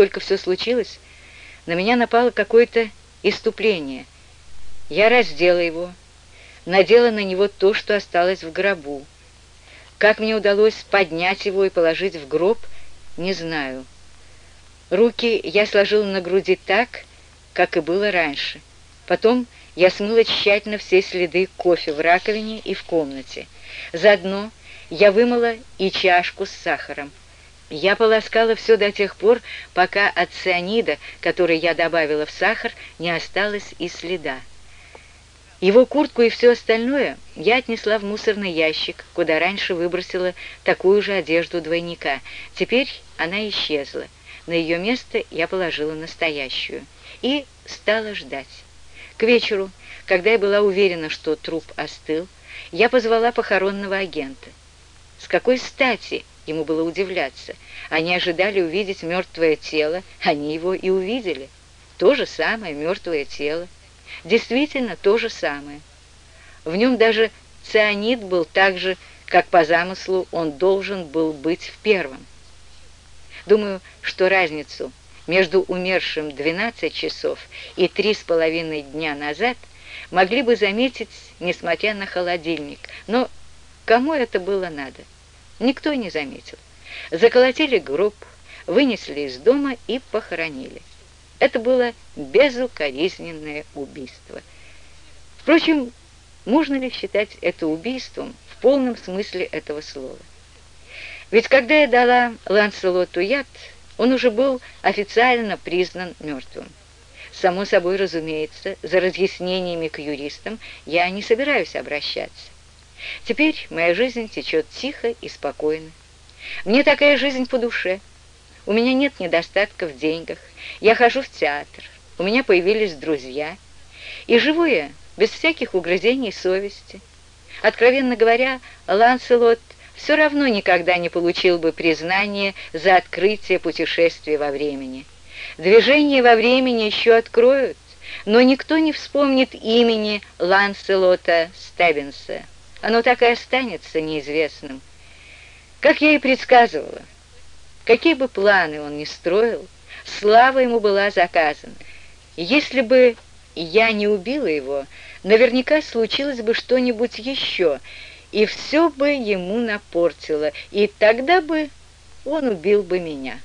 только все случилось, на меня напало какое-то иступление. Я раздела его, надела на него то, что осталось в гробу. Как мне удалось поднять его и положить в гроб, не знаю. Руки я сложила на груди так, как и было раньше. Потом я смыла тщательно все следы кофе в раковине и в комнате. Заодно я вымыла и чашку с сахаром. Я полоскала все до тех пор, пока от цианида, который я добавила в сахар, не осталось и следа. Его куртку и все остальное я отнесла в мусорный ящик, куда раньше выбросила такую же одежду двойника. Теперь она исчезла. На ее место я положила настоящую. И стала ждать. К вечеру, когда я была уверена, что труп остыл, я позвала похоронного агента. С какой стати ему было удивляться? Они ожидали увидеть мертвое тело, они его и увидели. То же самое мертвое тело. Действительно то же самое. В нем даже цианид был так же, как по замыслу он должен был быть в первом. Думаю, что разницу между умершим 12 часов и три с половиной дня назад могли бы заметить, несмотря на холодильник. Но кому это было надо? Никто не заметил. Заколотили гроб, вынесли из дома и похоронили. Это было безукоризненное убийство. Впрочем, можно ли считать это убийством в полном смысле этого слова? Ведь когда я дала Ланселоту яд, он уже был официально признан мертвым. Само собой разумеется, за разъяснениями к юристам я не собираюсь обращаться. Теперь моя жизнь течет тихо и спокойно. Мне такая жизнь по душе. У меня нет недостатка в деньгах, я хожу в театр, у меня появились друзья, и живу я без всяких угрызений совести. Откровенно говоря, Ланселот все равно никогда не получил бы признания за открытие путешествия во времени. Движение во времени еще откроют, но никто не вспомнит имени Ланселота Стеббинса. Оно так и останется неизвестным. Как я и предсказывала, какие бы планы он ни строил, слава ему была заказана. Если бы я не убила его, наверняка случилось бы что-нибудь еще, и все бы ему напортило, и тогда бы он убил бы меня».